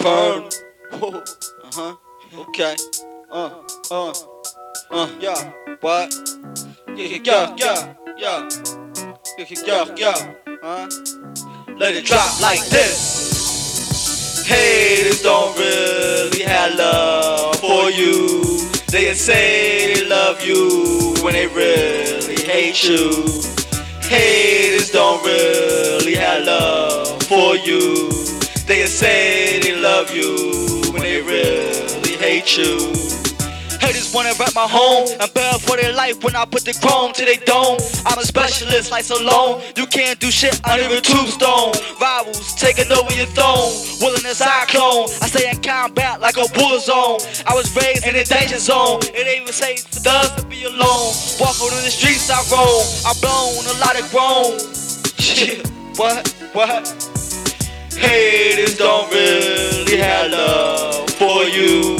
Whoa. Uh huh. Okay. Uh, uh, uh, yeah. What? Yeah, yeah, yeah, yeah. Yeah, yeah, yeah. Huh? Let it drop like this. Haters don't really have love for you. They say they love you when they really hate you. Don't really have love for you. They say they love you when they really hate you. Haters wanna wreck my home and bear for their life when I put the chrome to their dome. I'm a specialist like Salone. You can't do shit under a tombstone. Rivals taking over your throne. Willing as cyclone. I stay in combat like a war zone. I was raised in a danger zone. It ain't even safe for us to be alone. Walking in the streets I roam. I blown a lot of grown. What, what? Haters don't really have love for you.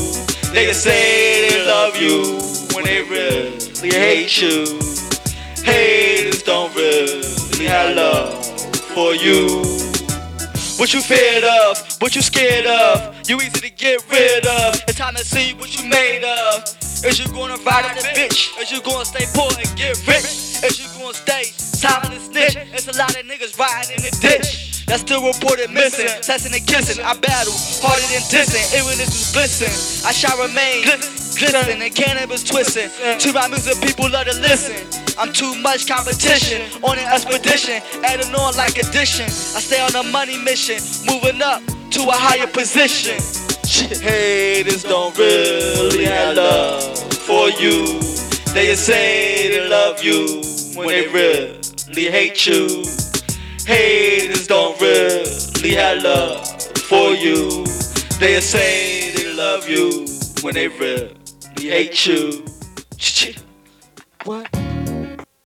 They say they love you when they really hate you. Haters don't really have love for you. What you feared of, what you scared of, you easy to get rid of. It's time to see what you made of. Is you gonna ride on the bitch? Is you gonna stay poor and get rich? Is you gonna stay silent niggas riding in the ditch. That still reported missing, testing and kissing. I battle harder than dissing, even if it's glisten. I shall remain glisten and cannabis twisting. To my music, people love to listen. I'm too much competition on an expedition, adding on like addition. I stay on a money mission, moving up to a higher position. Shit. Haters don't really have love for you. They say they love you when they really hate you. Haters don't really have love for you. They say they love you when they really hate you. What?